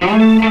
Mm-hmm.